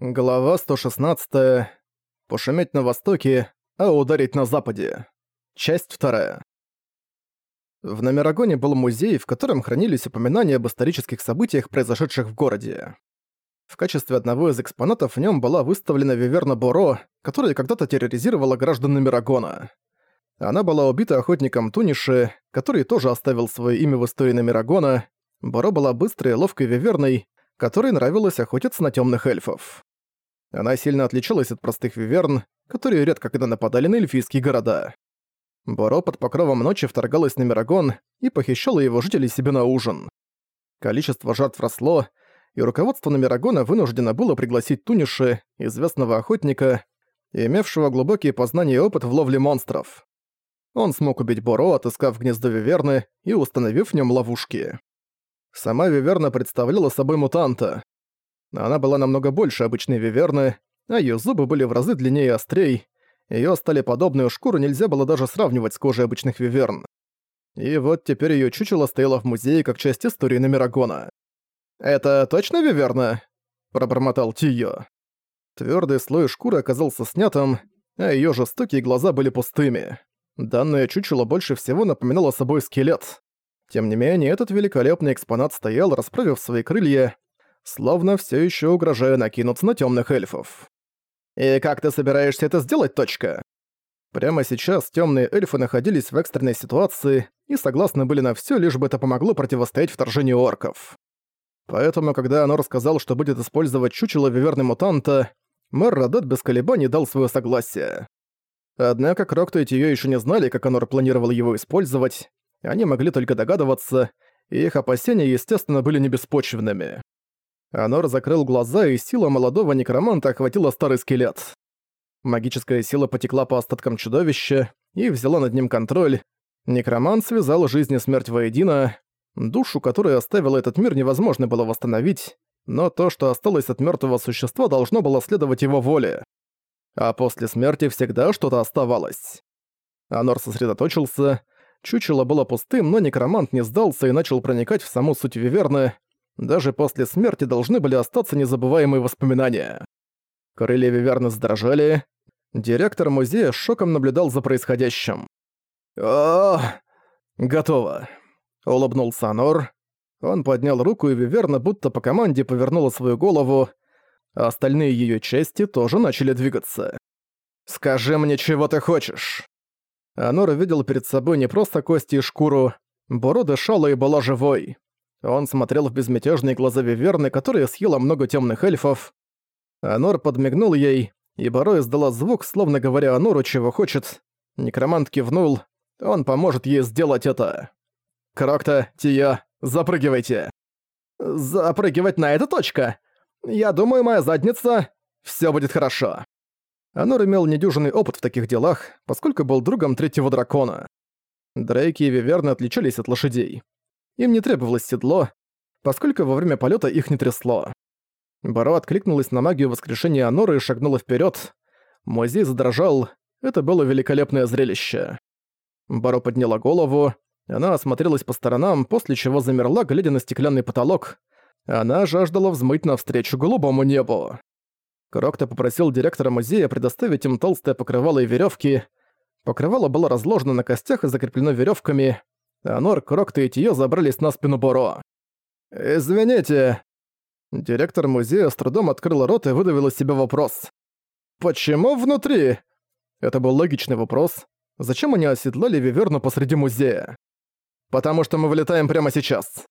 Глава 116. Пошуметь на востоке, а ударить на западе. Часть вторая. В Номерагоне был музей, в котором хранились упоминания об исторических событиях, произошедших в городе. В качестве одного из экспонатов в нем была выставлена Виверна Боро, которая когда-то терроризировала граждан Номерагона. Она была убита охотником Туниши, который тоже оставил свое имя в истории Номерагона. Боро была быстрой и ловкой виверной, которой нравилось охотиться на темных эльфов. Она сильно отличалась от простых виверн, которые редко когда нападали на эльфийские города. Боро под покровом ночи вторгалась на Мирагон и похищала его жителей себе на ужин. Количество жертв росло, и руководство Номерагона вынуждено было пригласить Туниши, известного охотника, имевшего глубокие познания и опыт в ловле монстров. Он смог убить Боро, отыскав гнездо Виверны и установив в нем ловушки. Сама Виверна представляла собой мутанта. Она была намного больше обычной виверны, а её зубы были в разы длиннее и острей. Её стали подобную шкуру нельзя было даже сравнивать с кожей обычных виверн. И вот теперь её чучело стояло в музее как часть истории Номерагона. «Это точно виверна?» – пробормотал Тио. Твёрдый слой шкуры оказался снятым, а её жестокие глаза были пустыми. Данное чучело больше всего напоминало собой скелет. Тем не менее, этот великолепный экспонат стоял, расправив свои крылья, словно все еще угрожая накинуться на темных эльфов. «И как ты собираешься это сделать, точка?» Прямо сейчас темные эльфы находились в экстренной ситуации и согласны были на все, лишь бы это помогло противостоять вторжению орков. Поэтому, когда оно рассказал, что будет использовать чучело виверны мутанта, мэр Радет без колебаний дал свое согласие. Однако Крокто и Тиё еще не знали, как Анор планировал его использовать, они могли только догадываться, и их опасения, естественно, были небеспочвенными. Анор закрыл глаза, и сила молодого некроманта охватила старый скелет. Магическая сила потекла по остаткам чудовища и взяла над ним контроль. Некромант связал жизнь и смерть воедино. Душу, которую оставил этот мир, невозможно было восстановить, но то, что осталось от мертвого существа, должно было следовать его воле. А после смерти всегда что-то оставалось. Анор сосредоточился. Чучело было пустым, но некромант не сдался и начал проникать в саму суть Виверны, даже после смерти должны были остаться незабываемые воспоминания. Крылья Виверны задрожали. Директор музея шоком наблюдал за происходящим. «О, готово», — улыбнулся Анор. Он поднял руку, и Виверна будто по команде повернула свою голову, а остальные ее части тоже начали двигаться. «Скажи мне, чего ты хочешь?» Анор видел перед собой не просто кости и шкуру, Боро дышала и была живой. Он смотрел в безмятежные глаза Виверны, которая съела много темных эльфов. Анор подмигнул ей, и Баро издала звук, словно говоря Анору, чего хочет. Некромант кивнул. Он поможет ей сделать это. «Крокта, Тия, запрыгивайте!» «Запрыгивать на эту точка? Я думаю, моя задница... Всё будет хорошо». Анор имел недюжинный опыт в таких делах, поскольку был другом третьего дракона. Дрейки и Виверны отличались от лошадей. Им не требовалось седло, поскольку во время полета их не трясло. Баро откликнулась на магию воскрешения Аноры и шагнула вперед. Музей задрожал. Это было великолепное зрелище. Баро подняла голову. Она осмотрелась по сторонам, после чего замерла, глядя на стеклянный потолок. Она жаждала взмыть навстречу голубому небу. Крокто попросил директора музея предоставить им толстое покрывало и веревки. Покрывало было разложено на костях и закреплено веревками. Анор, Крокта и Тиё забрались на спину Боро. «Извините». Директор музея с трудом открыл рот и выдавил из себя вопрос. «Почему внутри?» Это был логичный вопрос. Зачем они оседлали Виверну посреди музея? «Потому что мы вылетаем прямо сейчас».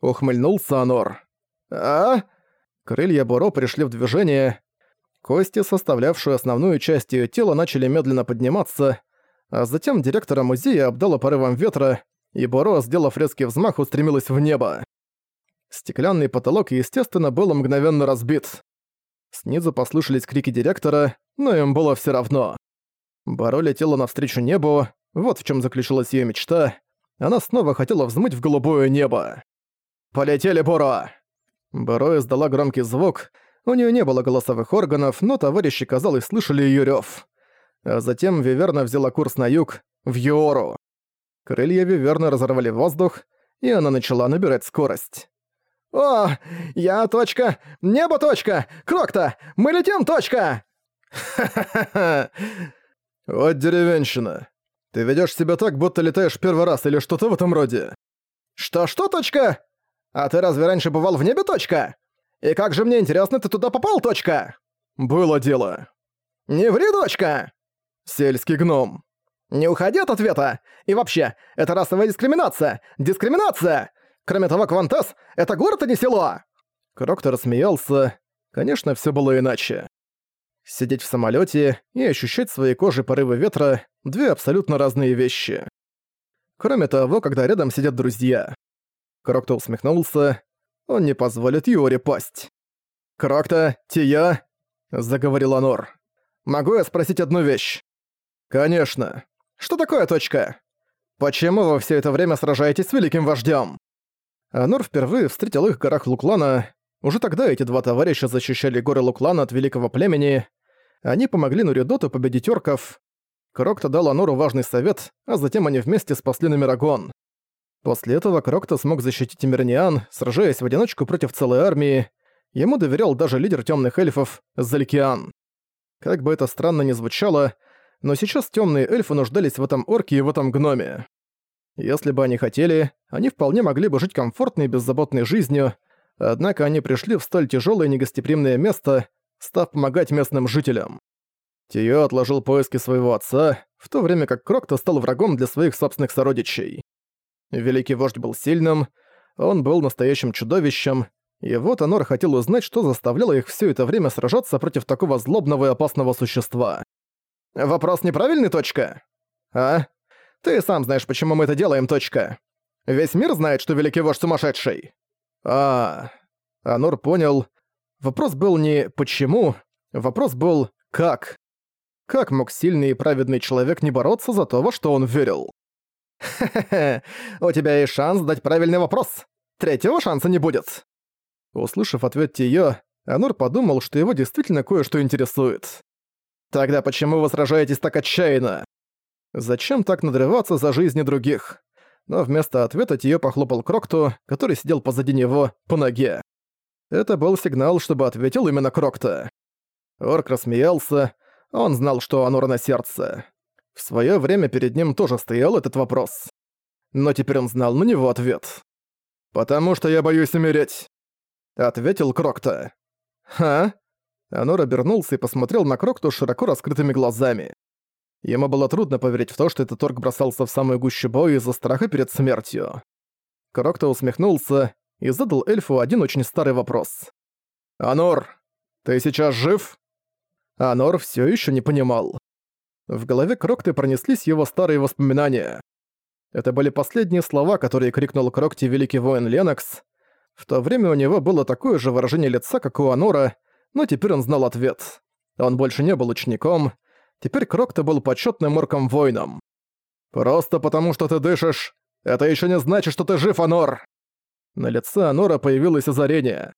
Ухмыльнулся Анор. «А?» Крылья Боро пришли в движение. Кости, составлявшие основную часть её тела, начали медленно подниматься, а затем директора музея обдало порывом ветра, и Боро, сделав резкий взмах, устремилась в небо. Стеклянный потолок, естественно, был мгновенно разбит. Снизу послышались крики директора, но им было все равно. Боро летела навстречу небу, вот в чем заключилась ее мечта. Она снова хотела взмыть в голубое небо. «Полетели, Боро!» Боро издала громкий звук, у нее не было голосовых органов, но товарищи, казалось, слышали ее рев. А затем Виверна взяла курс на юг, в Йору. Крылья Виверны разорвали воздух, и она начала набирать скорость. «О, я точка! Небо точка! Крокта! Мы летим точка!» «Ха-ха-ха! Вот деревенщина. Ты ведёшь себя так, будто летаешь первый раз или что-то в этом роде». «Что-что, точка? А ты разве раньше бывал в небе, точка? И как же мне интересно, ты туда попал, точка?» «Было дело». «Не ври, дочка!» «Сельский гном». «Не уходи от ответа! И вообще, это расовая дискриминация! Дискриминация! Кроме того, Квантес — это город, а не село!» Кроктор смеялся. Конечно, все было иначе. Сидеть в самолете и ощущать своей кожей порывы ветра — две абсолютно разные вещи. Кроме того, когда рядом сидят друзья. Крокто усмехнулся. Он не позволит Юре пасть. «Крокто, Тия!» — заговорил Анор. «Могу я спросить одну вещь?» «Конечно. Что такое точка? Почему вы все это время сражаетесь с великим вождем? Анор впервые встретил их в горах Луклана. Уже тогда эти два товарища защищали горы Луклана от великого племени. Они помогли Нуридоту победить орков. Крокто дал Анору важный совет, а затем они вместе спасли Номерагон. После этого Крокто смог защитить Мирниан, сражаясь в одиночку против целой армии. Ему доверял даже лидер темных эльфов Заликиан. Как бы это странно ни звучало, но сейчас темные эльфы нуждались в этом орке и в этом гноме. Если бы они хотели, они вполне могли бы жить комфортной и беззаботной жизнью, однако они пришли в столь тяжелое негостеприимное место, став помогать местным жителям. Тио отложил поиски своего отца, в то время как Крокто стал врагом для своих собственных сородичей. Великий вождь был сильным, он был настоящим чудовищем, и вот Анор хотел узнать, что заставляло их все это время сражаться против такого злобного и опасного существа. Вопрос неправильный, точка? А? Ты сам знаешь, почему мы это делаем, точка. Весь мир знает, что великий вождь сумасшедший. А, Анор понял. Вопрос был не «почему», вопрос был «как». Как мог сильный и праведный человек не бороться за то, во что он верил? «Хе-хе-хе, у тебя есть шанс задать правильный вопрос. Третьего шанса не будет». Услышав ответ Тиё, Анор подумал, что его действительно кое-что интересует. Тогда почему вы сражаетесь так отчаянно? Зачем так надрываться за жизни других? Но вместо ответа Тиё похлопал Крокту, который сидел позади него, по ноге. Это был сигнал, чтобы ответил именно Крокта. Орк рассмеялся, он знал, что Анура на сердце. В своё время перед ним тоже стоял этот вопрос. Но теперь он знал на него ответ. «Потому что я боюсь умереть», — ответил Крокта. «Ха?» Анор обернулся и посмотрел на Крокту широко раскрытыми глазами. Ему было трудно поверить в то, что этот торг бросался в самую гущу боя из-за страха перед смертью. Крокто усмехнулся и задал эльфу один очень старый вопрос. «Анор, ты сейчас жив?» Анор все еще не понимал. В голове Крокты пронеслись его старые воспоминания. Это были последние слова, которые крикнул Крокте великий воин Ленокс. В то время у него было такое же выражение лица, как у Анора, но теперь он знал ответ. Он больше не был учеником, теперь Крокто был почетным орком-воином. «Просто потому, что ты дышишь, это еще не значит, что ты жив, Анор!» На лице Анора появилось озарение.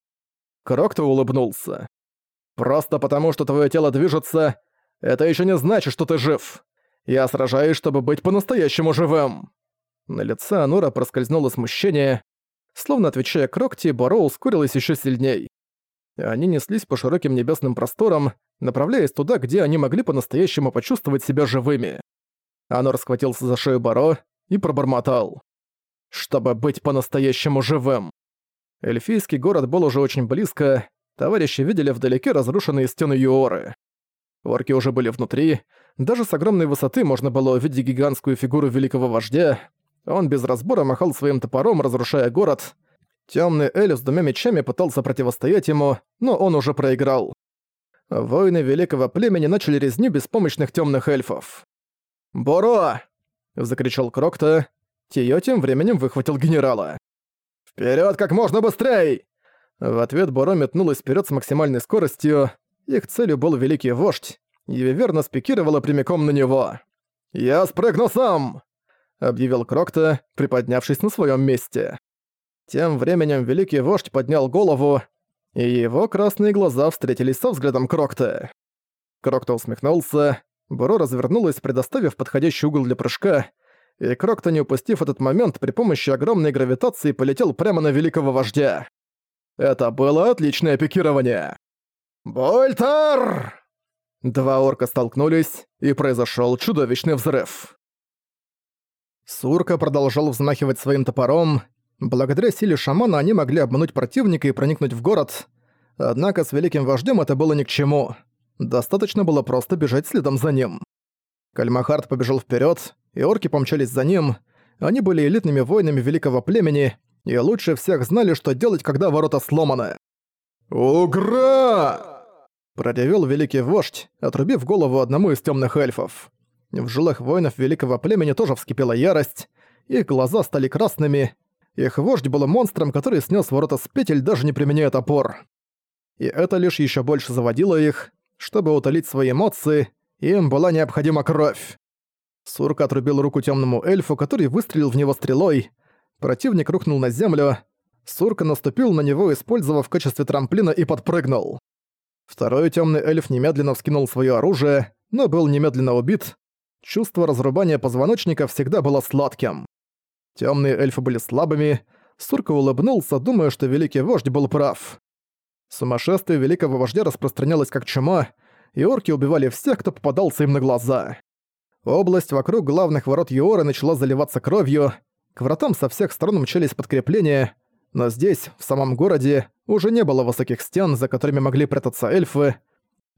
Крокто улыбнулся. «Просто потому, что твое тело движется, это еще не значит, что ты жив. Я сражаюсь, чтобы быть по-настоящему живым!» На лице Анора проскользнуло смущение. Словно отвечая Крокти, Баро ускорилась еще сильней. Они неслись по широким небесным просторам, направляясь туда, где они могли по-настоящему почувствовать себя живыми. Анор схватился за шею Баро и пробормотал. «Чтобы быть по-настоящему живым!» Эльфийский город был уже очень близко, товарищи видели вдалеке разрушенные стены Юоры. Орки уже были внутри, даже с огромной высоты можно было увидеть гигантскую фигуру великого вождя. Он без разбора махал своим топором, разрушая город, Темный Эль с двумя мечами пытался противостоять ему, но он уже проиграл. Воины великого племени начали резню беспомощных темных эльфов. «Боро!» — закричал Крокта. Тио тем временем выхватил генерала. Вперед как можно быстрей!» В ответ Боро метнулась вперед с максимальной скоростью. Их целью был великий вождь, и Виверна спикировала прямиком на него. «Я спрыгну сам!» — объявил Крокта, приподнявшись на своем месте. Тем временем великий вождь поднял голову, и его красные глаза встретились со взглядом Крокта. Крокта усмехнулся, Буро развернулась, предоставив подходящий угол для прыжка, и Крокта, не упустив этот момент, при помощи огромной гравитации полетел прямо на великого вождя. Это было отличное пикирование. «Больтер!» Два орка столкнулись, и произошел чудовищный взрыв. Сурка продолжал взмахивать своим топором. Благодаря силе шамана они могли обмануть противника и проникнуть в город. Однако с великим вождем это было ни к чему. Достаточно было просто бежать следом за ним. Кальмахард побежал вперед, и орки помчались за ним. Они были элитными воинами великого племени, и лучше всех знали, что делать, когда ворота сломаны. «Угра!» Проревел великий вождь, отрубив голову одному из темных эльфов. В жилах воинов великого племени тоже вскипела ярость, их глаза стали красными, их вождь был монстром, который снес ворота с петель, даже не применяя топор. И это лишь еще больше заводило их. Чтобы утолить свои эмоции, им была необходима кровь. Сурка отрубил руку темному эльфу, который выстрелил в него стрелой. Противник рухнул на землю. Сурка наступил на него, использовав в качестве трамплина и подпрыгнул. Второй темный эльф немедленно вскинул свое оружие, но был немедленно убит. Чувство разрубания позвоночника всегда было сладким. Темные эльфы были слабыми. Сурка улыбнулся, думая, что великий вождь был прав. Сумасшествие великого вождя распространялось как чума, и орки убивали всех, кто попадался им на глаза. Область вокруг главных ворот Юоры начала заливаться кровью, к вратам со всех сторон мчались подкрепления, но здесь, в самом городе, уже не было высоких стен, за которыми могли прятаться эльфы.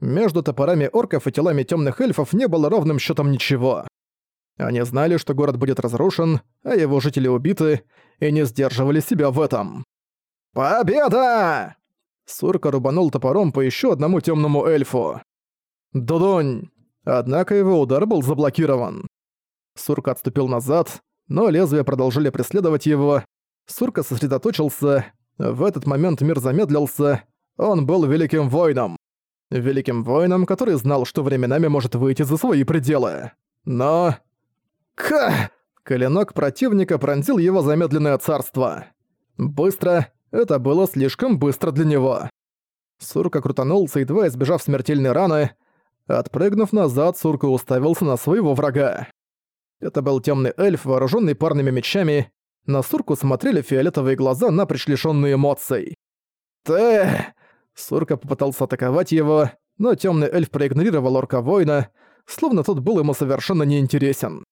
Между топорами орков и телами темных эльфов не было ровным счетом ничего. Они знали, что город будет разрушен, а его жители убиты, и не сдерживали себя в этом. «Победа!» Сурка рубанул топором по еще одному темному эльфу. Дудонь! Однако его удар был заблокирован. Сурка отступил назад, но лезвия продолжили преследовать его, Сурка сосредоточился. В этот момент мир замедлился. Он был великим воином. Великим воином, который знал, что временами может выйти за свои пределы. Но... Ка! Коленок противника пронзил его замедленное царство. Быстро. Это было слишком быстро для него. Сурка крутанулся, едва избежав смертельной раны. Отпрыгнув назад, Сурка уставился на своего врага. Это был темный эльф, вооруженный парными мечами, на Сурку смотрели фиолетовые глаза, напрочь лишённые эмоций. «Ты...» Сурка попытался атаковать его, но темный эльф проигнорировал орка-воина, словно тот был ему совершенно неинтересен.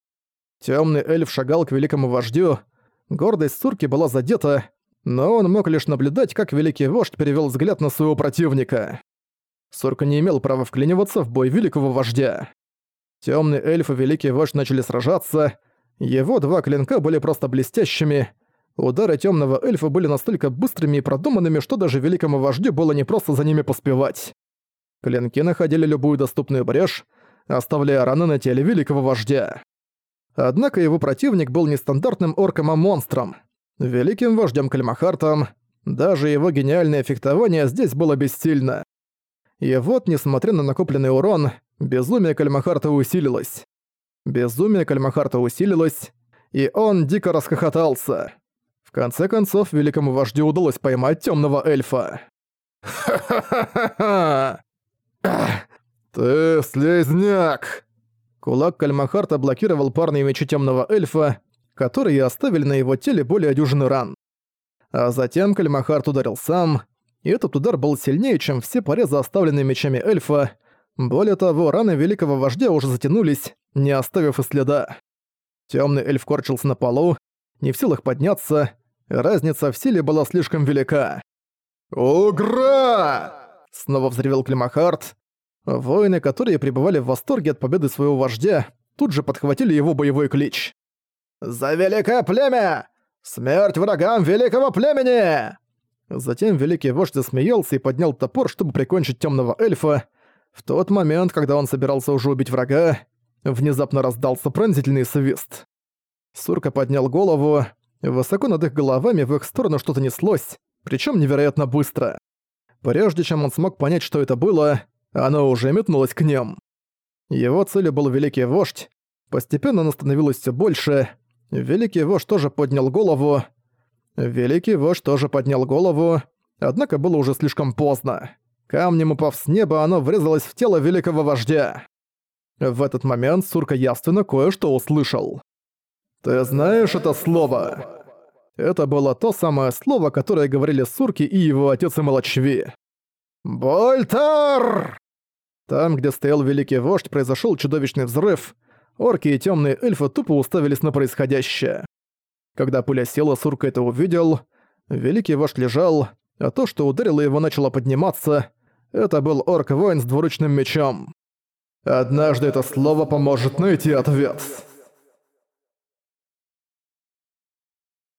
Темный эльф шагал к великому вождю, гордость Сурки была задета, но он мог лишь наблюдать, как великий вождь перевел взгляд на своего противника. Сурка не имел права вклиниваться в бой великого вождя. Темный эльф и великий вождь начали сражаться, его два клинка были просто блестящими. Удары темного эльфа были настолько быстрыми и продуманными, что даже великому вождю было непросто за ними поспевать. Клинки находили любую доступную брешь, оставляя раны на теле великого вождя. Однако его противник был не стандартным орком, а монстром. Великим вождем Кальмахартом. Даже его гениальное фехтование здесь было бессильно. И вот, несмотря на накопленный урон, безумие Кальмахарта усилилось. Безумие Кальмахарта усилилось, и он дико расхохотался. В конце концов, великому вождю удалось поймать темного эльфа. «Ха-ха-ха-ха! Ты слезняк!» Кулак Кальмахарта блокировал парные мечи темного эльфа, которые оставили на его теле более дюжины ран. А затем Кальмахарт ударил сам, и этот удар был сильнее, чем все порезы, оставленные мечами эльфа. Более того, раны великого вождя уже затянулись, не оставив и следа. Темный эльф корчился на полу, не в силах подняться, разница в силе была слишком велика. «Угра!» — снова взревел Климахард. Воины, которые пребывали в восторге от победы своего вождя, тут же подхватили его боевой клич. «За великое племя! Смерть врагам великого племени!» Затем великий вождь засмеялся и поднял топор, чтобы прикончить темного эльфа. В тот момент, когда он собирался уже убить врага, Внезапно раздался пронзительный свист. Сурка поднял голову. Высоко над их головами в их сторону что-то неслось, причем невероятно быстро. Прежде чем он смог понять, что это было, оно уже метнулось к ним. Его целью был Великий Вождь. Постепенно оно становилось все больше. Великий Вождь тоже поднял голову. Великий Вождь тоже поднял голову, однако было уже слишком поздно. Камнем упав с неба, оно врезалось в тело Великого Вождя. В этот момент Сурка явственно кое-что услышал. «Ты знаешь это слово?» Это было то самое слово, которое говорили Сурки и его отец и Молочви. «Больтар!» Там, где стоял великий вождь, произошел чудовищный взрыв. Орки и темные эльфы тупо уставились на происходящее. Когда пуля села, Сурка это увидел. Великий вождь лежал, а то, что ударило его, начало подниматься. Это был орк-воин с двуручным мечом. «Однажды это слово поможет найти ответ».